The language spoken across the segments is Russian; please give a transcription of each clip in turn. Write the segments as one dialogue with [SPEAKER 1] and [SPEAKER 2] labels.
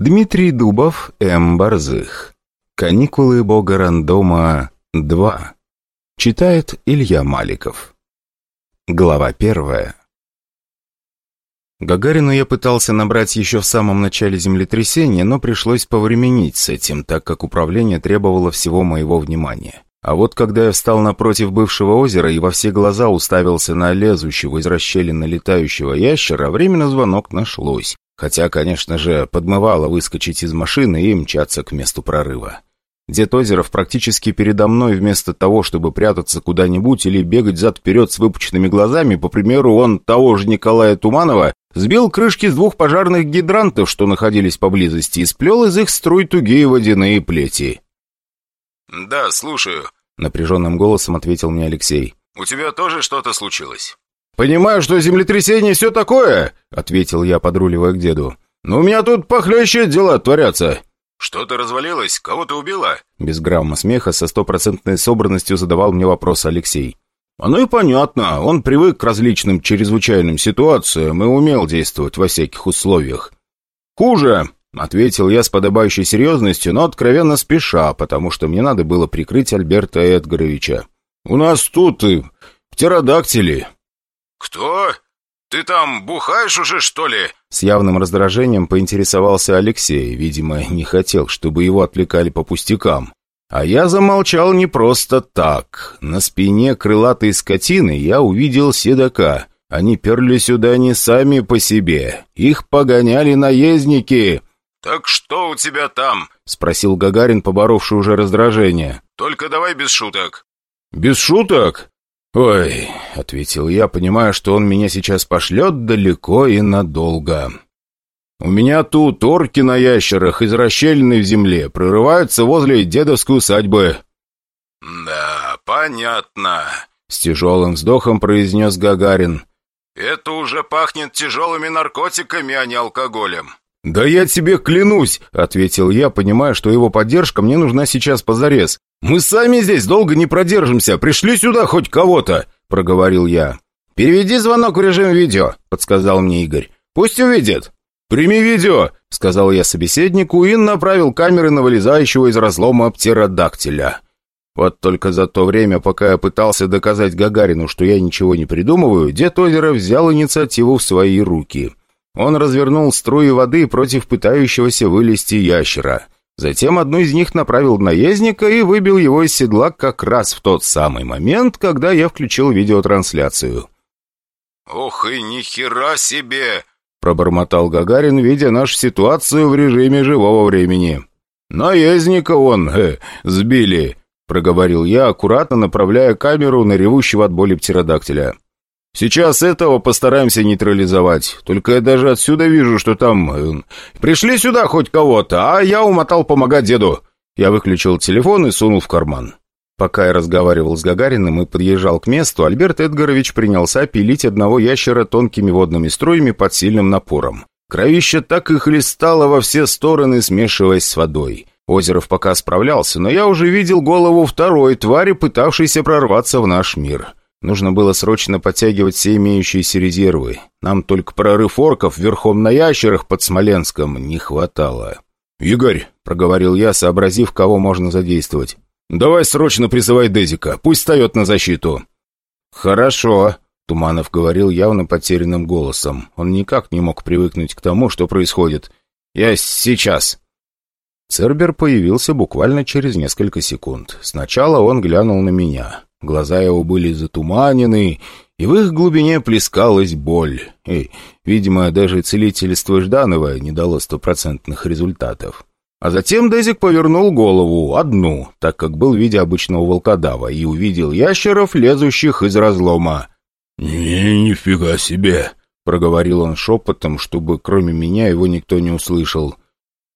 [SPEAKER 1] Дмитрий Дубов, М. Борзых. Каникулы бога рандома 2. Читает Илья Маликов. Глава первая. Гагарину я пытался набрать еще в самом начале землетрясения, но пришлось повременить с этим, так как управление требовало всего моего внимания. А вот когда я встал напротив бывшего озера и во все глаза уставился на лезущего из расщелины летающего ящера, время на звонок нашлось. Хотя, конечно же, подмывало выскочить из машины и мчаться к месту прорыва. Дед Озеров практически передо мной вместо того, чтобы прятаться куда-нибудь или бегать зад-вперед с выпученными глазами, по примеру, он того же Николая Туманова, сбил крышки с двух пожарных гидрантов, что находились поблизости, и сплел из их струй тугие водяные плети.
[SPEAKER 2] «Да, слушаю», —
[SPEAKER 1] напряженным голосом ответил мне Алексей.
[SPEAKER 2] «У тебя тоже что-то случилось?»
[SPEAKER 1] «Понимаю, что землетрясение все такое», — ответил я, подруливая к деду. «Но у меня тут похлеще дела творятся».
[SPEAKER 2] «Что-то развалилось? Кого ты убила?»
[SPEAKER 1] Без грамма смеха со стопроцентной собранностью задавал мне вопрос Алексей. «Оно и понятно. Он привык к различным чрезвычайным ситуациям и умел действовать во всяких условиях». «Хуже», — ответил я с подобающей серьезностью, но откровенно спеша, потому что мне надо было прикрыть Альберта Эдгаровича. «У нас тут и птеродактили».
[SPEAKER 2] «Кто? Ты там бухаешь уже, что ли?»
[SPEAKER 1] С явным раздражением поинтересовался Алексей. Видимо, не хотел, чтобы его отвлекали по пустякам. А я замолчал не просто так. На спине крылатой скотины я увидел седока. Они перли сюда не сами по себе. Их погоняли наездники.
[SPEAKER 2] «Так что у тебя там?»
[SPEAKER 1] — спросил Гагарин, поборовший уже раздражение.
[SPEAKER 2] «Только давай без шуток».
[SPEAKER 1] «Без шуток?» «Ой», — ответил я, понимая, что он меня сейчас пошлет далеко и надолго. «У меня тут орки на ящерах из расщелины в земле прорываются возле дедовской усадьбы».
[SPEAKER 2] «Да, понятно», —
[SPEAKER 1] с тяжелым вздохом произнес Гагарин.
[SPEAKER 2] «Это уже пахнет тяжелыми наркотиками, а не алкоголем».
[SPEAKER 1] «Да я тебе клянусь», — ответил я, понимая, что его поддержка мне нужна сейчас позарез. «Мы сами здесь долго не продержимся. Пришли сюда хоть кого-то», — проговорил я. «Переведи звонок в режим видео», — подсказал мне Игорь. «Пусть увидит». «Прими видео», — сказал я собеседнику и направил камеры на вылезающего из разлома птеродактиля. Вот только за то время, пока я пытался доказать Гагарину, что я ничего не придумываю, дед озера взял инициативу в свои руки. Он развернул струи воды против пытающегося вылезти ящера. Затем одну из них направил наездника и выбил его из седла как раз в тот самый момент, когда я включил видеотрансляцию.
[SPEAKER 2] «Ох и нихера себе!»
[SPEAKER 1] — пробормотал Гагарин, видя нашу ситуацию в режиме живого времени. «Наездника он, э, сбили», — проговорил я, аккуратно направляя камеру на ревущего от боли птеродактиля. Сейчас этого постараемся нейтрализовать. Только я даже отсюда вижу, что там... Э, пришли сюда хоть кого-то, а я умотал помогать деду». Я выключил телефон и сунул в карман. Пока я разговаривал с Гагариным и подъезжал к месту, Альберт Эдгарович принялся пилить одного ящера тонкими водными струями под сильным напором. Кровище так и хлестало во все стороны, смешиваясь с водой. Озеров пока справлялся, но я уже видел голову второй твари, пытавшейся прорваться в наш мир. Нужно было срочно подтягивать все имеющиеся резервы. Нам только прорыв орков верхом на ящерах под Смоленском не хватало. «Игорь», — проговорил я, сообразив, кого можно задействовать, — «давай срочно призывай Дезика, пусть встает на защиту». «Хорошо», — Туманов говорил явно потерянным голосом. Он никак не мог привыкнуть к тому, что происходит. «Я сейчас». Цербер появился буквально через несколько секунд. Сначала он глянул на меня. Глаза его были затуманены, и в их глубине плескалась боль. И, видимо, даже целительство Жданова не дало стопроцентных результатов. А затем Дезик повернул голову, одну, так как был в виде обычного волкодава, и увидел ящеров, лезущих из разлома.
[SPEAKER 3] «Не, нифига себе!» — проговорил он шепотом, чтобы кроме меня его никто не услышал.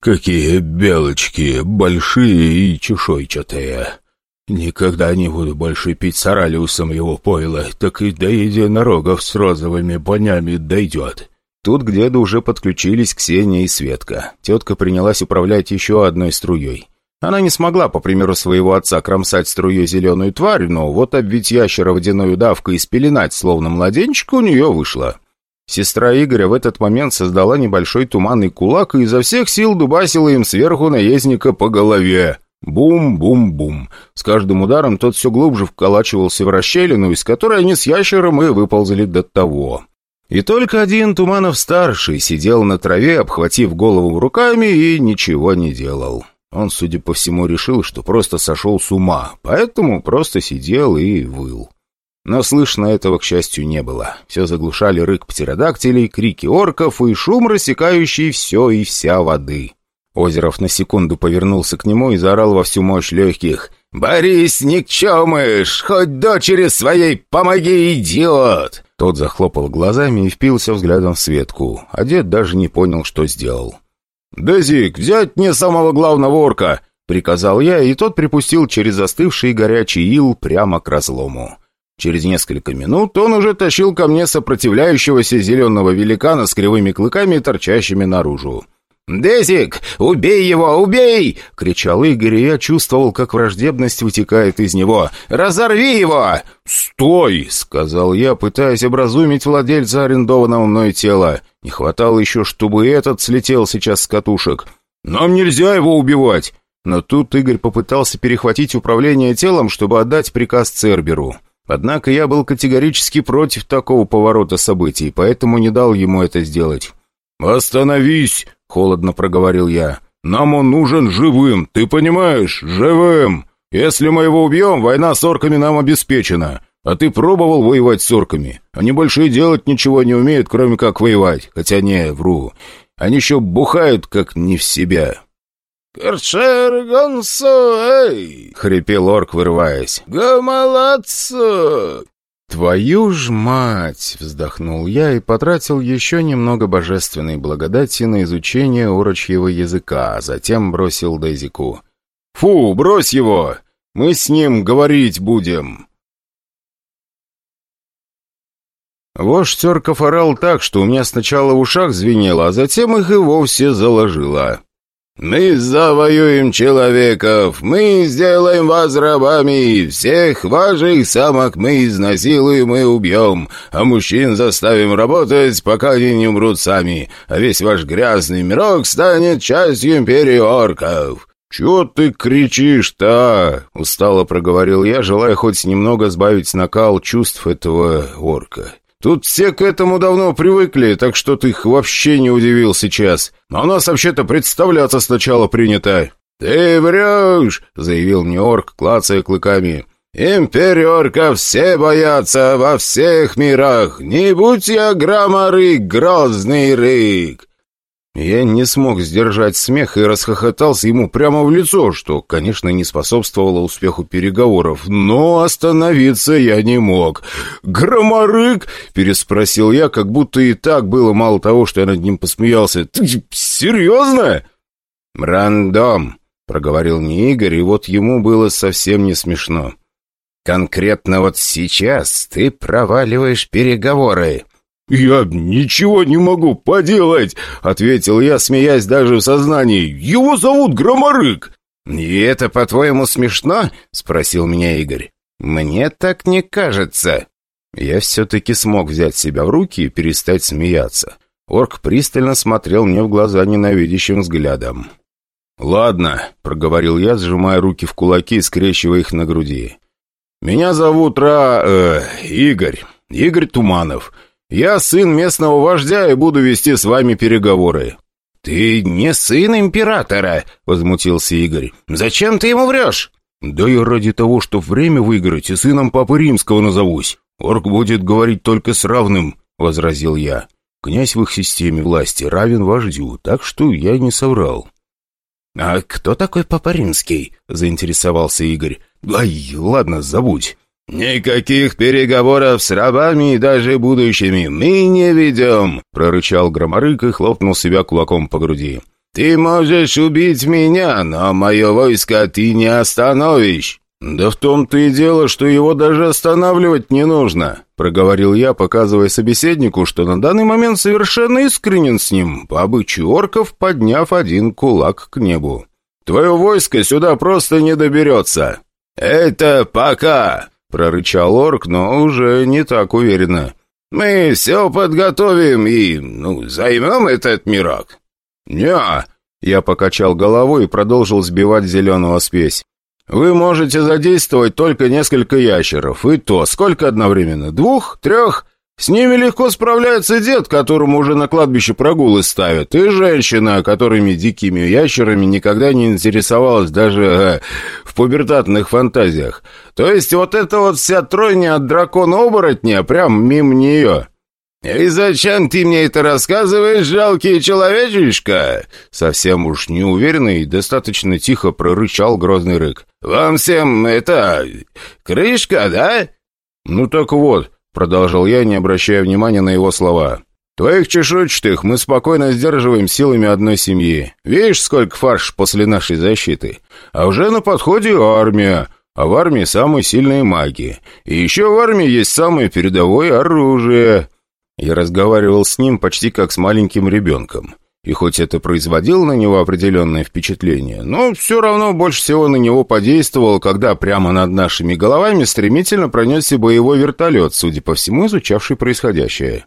[SPEAKER 3] «Какие белочки, большие и чешуйчатые!» «Никогда не буду больше пить с Оралиусом его пойла, так и до единорогов с розовыми бонями дойдет».
[SPEAKER 1] Тут к деду уже подключились Ксения и Светка. Тетка принялась управлять еще одной струей. Она не смогла, по примеру своего отца, кромсать струей зеленую тварь, но вот обвить ящера водяной давкой и спеленать, словно младенчика, у нее вышло. Сестра Игоря в этот момент создала небольшой туманный кулак и изо всех сил дубасила им сверху наездника по голове. Бум-бум-бум. С каждым ударом тот все глубже вколачивался в расщелину, из которой они с ящером и выползли до того. И только один Туманов-старший сидел на траве, обхватив голову руками и ничего не делал. Он, судя по всему, решил, что просто сошел с ума, поэтому просто сидел и выл. Но слышно этого, к счастью, не было. Все заглушали рык птеродактилей, крики орков и шум, рассекающий все и вся воды. Озеров на секунду повернулся к нему и заорал во всю мощь легких. «Борис, никчемыш! Хоть дочери своей помоги, идиот!» Тот захлопал глазами и впился взглядом в Светку, а дед даже не понял, что сделал. «Дезик, взять мне самого главного орка!» — приказал я, и тот припустил через застывший горячий ил прямо к разлому. Через несколько минут он уже тащил ко мне сопротивляющегося зеленого великана с кривыми клыками, торчащими наружу. «Дезик, убей его, убей!» — кричал Игорь, и я чувствовал, как враждебность вытекает из него. «Разорви его!» «Стой!» — сказал я, пытаясь образумить владельца арендованного мной тела. Не хватало еще, чтобы этот слетел сейчас с катушек. «Нам нельзя его убивать!» Но тут Игорь попытался перехватить управление телом, чтобы отдать приказ Церберу. Однако я был категорически против такого поворота событий, поэтому не дал ему это сделать. «Остановись!» Холодно проговорил я. «Нам он нужен живым, ты понимаешь? Живым! Если мы его убьем, война с орками нам обеспечена. А ты пробовал воевать с орками? Они больше и делать ничего не умеют, кроме как воевать. Хотя не, вру. Они еще бухают, как не в себя».
[SPEAKER 4] «Кершер гонсо, эй!» — хрипел орк, вырываясь. «Гамалацо!»
[SPEAKER 1] «Твою ж мать!» — вздохнул я и потратил еще немного божественной благодати на изучение урочьего языка, а затем бросил Дейзику. «Фу, брось его! Мы с ним говорить будем!» Вождь терков орал так, что у меня сначала в ушах звенело, а затем их и вовсе заложило.
[SPEAKER 4] «Мы завоюем человеков, мы сделаем вас рабами, всех ваших самок мы изнасилуем и убьем, а мужчин заставим работать, пока они не умрут сами, а весь ваш грязный мирок станет частью империи орков».
[SPEAKER 1] «Чего ты кричишь-то?» — устало проговорил я, желая хоть немного сбавить накал чувств этого орка. Тут все к этому давно привыкли, так что ты их вообще не удивил сейчас. Но у нас вообще-то представляться сначала принято».
[SPEAKER 4] «Ты врешь!» — заявил мне орк, клацая клыками. «Империорка все боятся во всех мирах! Не будь я громорык, грозный рык!»
[SPEAKER 1] Я не смог сдержать смех и расхохотался ему прямо в лицо, что, конечно, не способствовало успеху переговоров, но остановиться я не мог. «Громорык?» — переспросил я, как будто и так было мало того, что я над ним посмеялся. «Ты серьезно?» «Рандом», — проговорил мне Игорь, и вот ему было совсем не смешно. «Конкретно вот сейчас ты проваливаешь переговоры».
[SPEAKER 4] «Я ничего не могу поделать», — ответил я, смеясь даже в сознании. «Его зовут Громорык».
[SPEAKER 1] «И это, по-твоему, смешно?» — спросил меня Игорь. «Мне так не кажется». Я все-таки смог взять себя в руки и перестать смеяться. Орк пристально смотрел мне в глаза ненавидящим взглядом. «Ладно», — проговорил я, сжимая руки в кулаки и скрещивая их на груди. «Меня зовут Ра... Э, Игорь. Игорь Туманов. Я сын местного вождя и буду вести с вами переговоры».
[SPEAKER 4] «Ты не сын императора», — возмутился Игорь. «Зачем ты ему врешь?»
[SPEAKER 1] «Да я ради того, чтобы время выиграть, и сыном Папы Римского назовусь. Орк будет говорить только с равным», — возразил я. «Князь в их системе власти равен вождю, так что я не соврал».
[SPEAKER 4] «А кто такой Папа Римский?» — заинтересовался Игорь.
[SPEAKER 1] «Ай, ладно, забудь.
[SPEAKER 4] «Никаких переговоров с рабами, даже будущими, мы не ведем!» — прорычал Громорык и хлопнул себя кулаком по груди. «Ты можешь убить меня, но мое войско ты не остановишь!»
[SPEAKER 1] «Да в том-то и дело, что его даже останавливать не нужно», — проговорил я, показывая собеседнику, что на данный момент совершенно искренен с ним, по обычаю орков, подняв один кулак к небу. «Твое войско сюда просто не доберется».
[SPEAKER 4] «Это пока!»
[SPEAKER 1] Прорычал орк, но уже не так уверенно.
[SPEAKER 4] Мы все подготовим и, ну, займем этот мирок».
[SPEAKER 1] «Не-а», я покачал головой и продолжил сбивать зеленого спесь. «Вы можете задействовать только несколько ящеров. И то, сколько одновременно? Двух? Трех? С ними легко справляется дед, которому уже на кладбище прогулы ставят, и женщина, которыми дикими ящерами никогда не интересовалась даже э, в пубертатных фантазиях. То есть вот эта вот вся тройня от дракона-оборотня прям мимо нее».
[SPEAKER 4] «И зачем ты мне это рассказываешь, жалкий человечишка?»
[SPEAKER 1] Совсем уж неуверенный и достаточно тихо прорычал грозный рык.
[SPEAKER 4] «Вам всем это... крышка, да?»
[SPEAKER 1] «Ну так вот», — продолжил я, не обращая внимания на его слова. «Твоих чешуйчатых мы спокойно сдерживаем силами одной семьи. Видишь, сколько фарш после нашей защиты? А уже на подходе армия». А в армии самые сильные маги. И еще в армии есть самое передовое оружие. Я разговаривал с ним почти как с маленьким ребенком. И хоть это производило на него определенное впечатление, но все равно больше всего на него подействовал, когда прямо над нашими головами стремительно пронесся боевой вертолет, судя по всему, изучавший происходящее.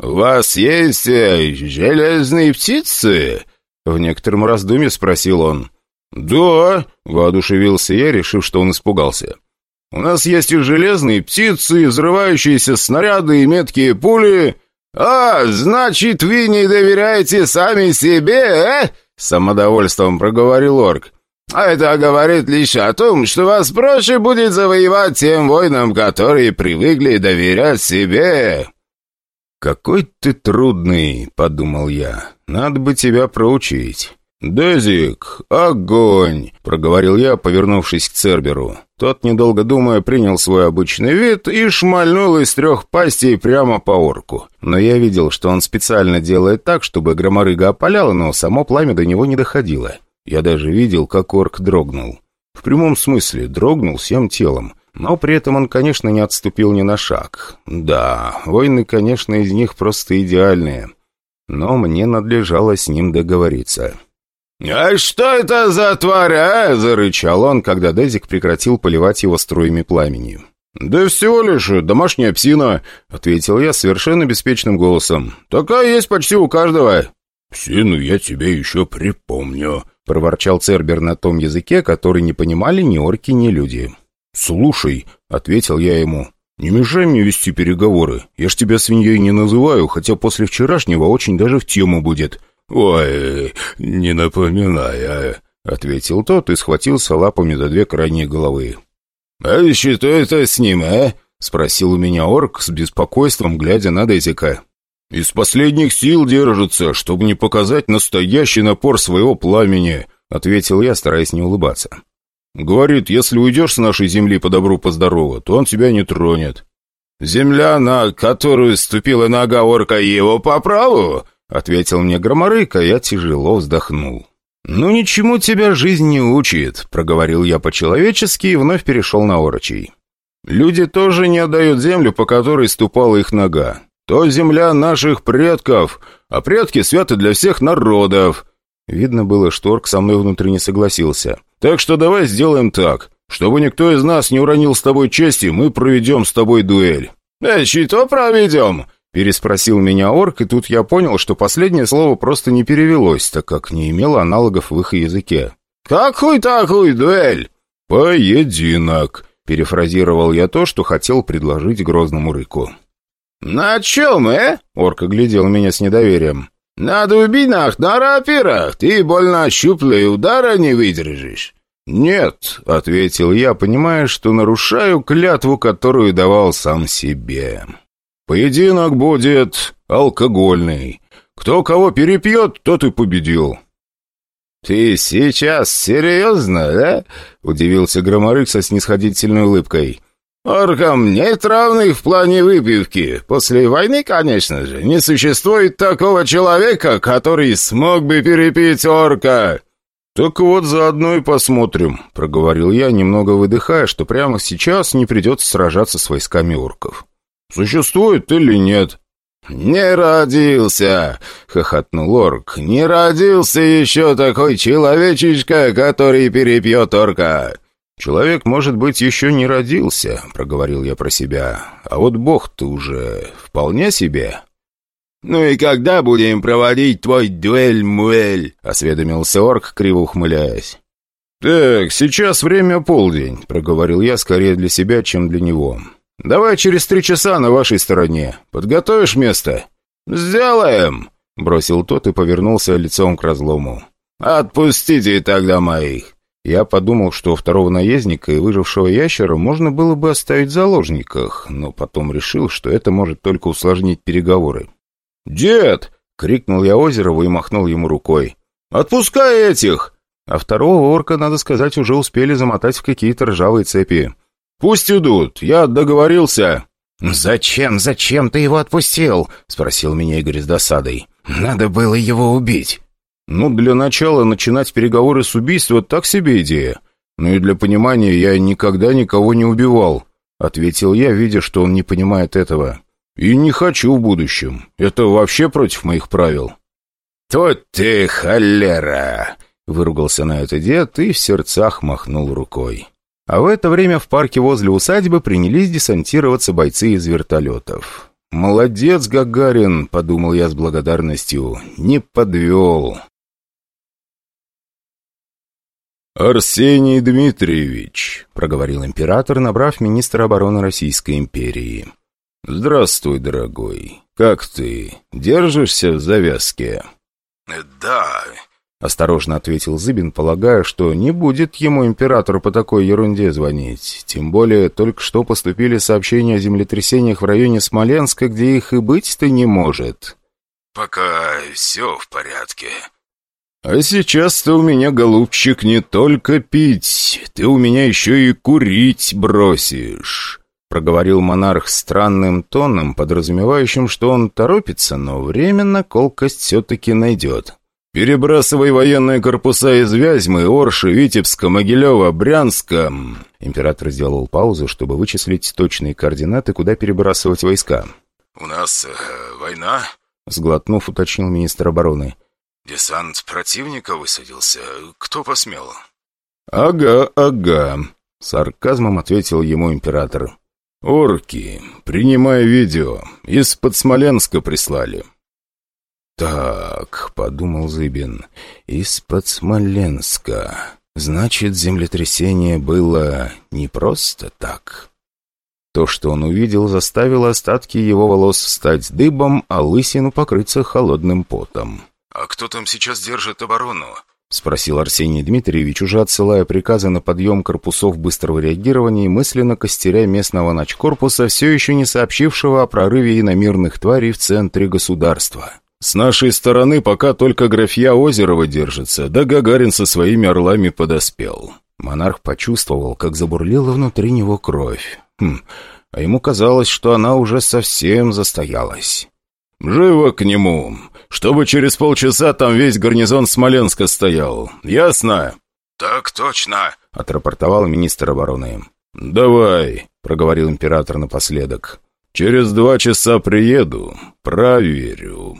[SPEAKER 4] «У вас есть э, железные птицы?» В некотором раздумье спросил он.
[SPEAKER 1] «Да», — воодушевился я, решив, что он испугался. У нас есть и железные птицы, и взрывающиеся снаряды, и меткие пули.
[SPEAKER 4] А, значит, вы не доверяете сами себе, э? Самодовольством проговорил орк. А это говорит лишь о том, что вас проще будет завоевать тем воинам, которые привыкли доверять себе.
[SPEAKER 1] «Какой ты трудный», — подумал я. «Надо бы тебя проучить». «Дезик, огонь!» — проговорил я, повернувшись к Церберу. Тот, недолго думая, принял свой обычный вид и шмальнул из трех пастей прямо по орку. Но я видел, что он специально делает так, чтобы громорыга опаляла, но само пламя до него не доходило. Я даже видел, как орк дрогнул. В прямом смысле, дрогнул всем телом. Но при этом он, конечно, не отступил ни на шаг. Да, войны, конечно, из них просто идеальные. Но мне надлежало с ним договориться.
[SPEAKER 4] «А что это за тварь, а?»
[SPEAKER 1] — зарычал он, когда Дезик прекратил поливать его струями пламени. «Да всего лишь домашняя псина», — ответил я совершенно беспечным голосом. «Такая есть почти у каждого».
[SPEAKER 3] «Псину я тебе еще припомню», —
[SPEAKER 1] проворчал Цербер на том языке, который не понимали ни орки, ни люди. «Слушай», — ответил я ему, — «не мешай мне вести переговоры. Я ж тебя свиньей не называю, хотя после вчерашнего очень даже в тему будет.
[SPEAKER 3] «Ой, не напоминай, а...»
[SPEAKER 1] — ответил тот и схватился лапами за две крайние головы.
[SPEAKER 4] «А еще что это с ним, а?»
[SPEAKER 1] — спросил у меня орк с беспокойством, глядя на Дезика. «Из последних сил держится, чтобы не показать настоящий напор своего пламени», — ответил я, стараясь не улыбаться. «Говорит, если уйдешь с нашей земли по добру, по здорову, то он тебя не тронет».
[SPEAKER 4] «Земля, на которую ступила нога орка, его по праву?»
[SPEAKER 1] — ответил мне Громорык, а я тяжело вздохнул. «Ну, ничему тебя жизнь не учит», — проговорил я по-человечески и вновь перешел на орочий. «Люди тоже не отдают землю, по которой ступала их нога. То земля наших предков, а предки святы для всех народов». Видно было, что орк со мной внутренне согласился. «Так что давай сделаем так. Чтобы никто из нас не уронил с тобой чести, мы проведем с тобой дуэль».
[SPEAKER 4] «Э, что проведем?»
[SPEAKER 1] Переспросил меня орк, и тут я понял, что последнее слово просто не перевелось, так как не имело аналогов в их языке.
[SPEAKER 4] «Какой такой дуэль?»
[SPEAKER 1] «Поединок», — перефразировал я то, что хотел предложить грозному рыку.
[SPEAKER 4] «На чем, э?» — орк оглядел меня с недоверием. «На дубинах, на рапирах. Ты больно щуплый, удара не выдержишь».
[SPEAKER 1] «Нет», — ответил я, понимая, что нарушаю клятву, которую давал сам себе. Поединок будет алкогольный. Кто кого перепьет, тот и победил».
[SPEAKER 4] «Ты сейчас серьезно, да?» — удивился Громорык со снисходительной улыбкой. «Оркам нет равных в плане выпивки. После войны, конечно же, не существует такого человека, который смог бы перепить орка».
[SPEAKER 1] «Так вот, заодно и посмотрим», — проговорил я, немного выдыхая, что прямо сейчас не придется сражаться с войсками орков. Существует или нет?»
[SPEAKER 4] «Не родился!» — хохотнул орк. «Не родился еще такой человечишка, который перепьет орка!
[SPEAKER 1] «Человек, может быть, еще не родился», — проговорил я про себя. «А вот Бог-то уже вполне себе».
[SPEAKER 4] «Ну и когда будем проводить твой дуэль-муэль?»
[SPEAKER 1] — осведомился орк, криво ухмыляясь. «Так, сейчас время полдень», — проговорил я скорее для себя, чем для него. «Давай через три часа на вашей стороне. Подготовишь место?»
[SPEAKER 4] «Сделаем!»
[SPEAKER 1] — бросил тот и повернулся лицом к разлому.
[SPEAKER 4] «Отпустите тогда моих!»
[SPEAKER 1] Я подумал, что второго наездника и выжившего ящера можно было бы оставить в заложниках, но потом решил, что это может только усложнить переговоры. «Дед!» — крикнул я Озерову и махнул ему рукой. «Отпускай этих!» А второго орка, надо сказать, уже успели замотать в какие-то ржавые цепи. «Пусть идут, я договорился».
[SPEAKER 5] «Зачем, зачем ты его отпустил?» — спросил меня Игорь с досадой. «Надо было его убить».
[SPEAKER 1] «Ну, для начала начинать переговоры с убийства — так себе идея. Ну и для понимания я никогда никого не убивал», — ответил я, видя, что он не понимает этого. «И не хочу в будущем. Это вообще против моих правил».
[SPEAKER 4] «Тут ты холера!»
[SPEAKER 1] — выругался на это дед и в сердцах махнул рукой. А в это время в парке возле усадьбы принялись десантироваться бойцы из вертолетов. «Молодец, Гагарин!» — подумал я с благодарностью. «Не подвел!» «Арсений Дмитриевич», — проговорил император, набрав министра обороны Российской империи. «Здравствуй, дорогой. Как ты? Держишься в завязке?»
[SPEAKER 2] «Да», —
[SPEAKER 1] осторожно ответил Зыбин, полагая, что не будет ему император по такой ерунде звонить. Тем более только что поступили сообщения о землетрясениях в районе Смоленска, где их и быть-то не может.
[SPEAKER 2] «Пока все в порядке»,
[SPEAKER 1] «А сейчас ты у меня, голубчик, не только пить, ты у меня еще и курить бросишь», — проговорил монарх странным тоном, подразумевающим, что он торопится, но временно колкость все-таки найдет. «Перебрасывай военные корпуса из Вязьмы, Орши, Витебска, Могилева, Брянска». Император сделал паузу, чтобы вычислить точные координаты, куда перебрасывать войска.
[SPEAKER 2] «У нас э, война?»
[SPEAKER 1] — сглотнув, уточнил министр обороны.
[SPEAKER 2] «Десант противника высадился? Кто посмел?»
[SPEAKER 1] «Ага, ага», — сарказмом ответил ему император. «Орки, принимай видео. Из-под Смоленска прислали». «Так», — подумал Зыбин, — «из-под Смоленска. Значит, землетрясение было не просто так». То, что он увидел, заставило остатки его волос стать дыбом, а лысину покрыться холодным потом.
[SPEAKER 2] «А кто там сейчас держит оборону?»
[SPEAKER 1] — спросил Арсений Дмитриевич, уже отсылая приказы на подъем корпусов быстрого реагирования и мысленно костеря местного начкорпуса, все еще не сообщившего о прорыве иномирных тварей в центре государства. «С нашей стороны пока только графья Озерова держится, да Гагарин со своими орлами подоспел». Монарх почувствовал, как забурлила внутри него кровь. Хм, а ему казалось, что она уже совсем застоялась. «Живо к нему! Чтобы через полчаса там весь гарнизон Смоленска стоял. Ясно?»
[SPEAKER 2] «Так точно», —
[SPEAKER 1] отрапортовал министр обороны. «Давай», — проговорил император напоследок. «Через два часа приеду, проверю».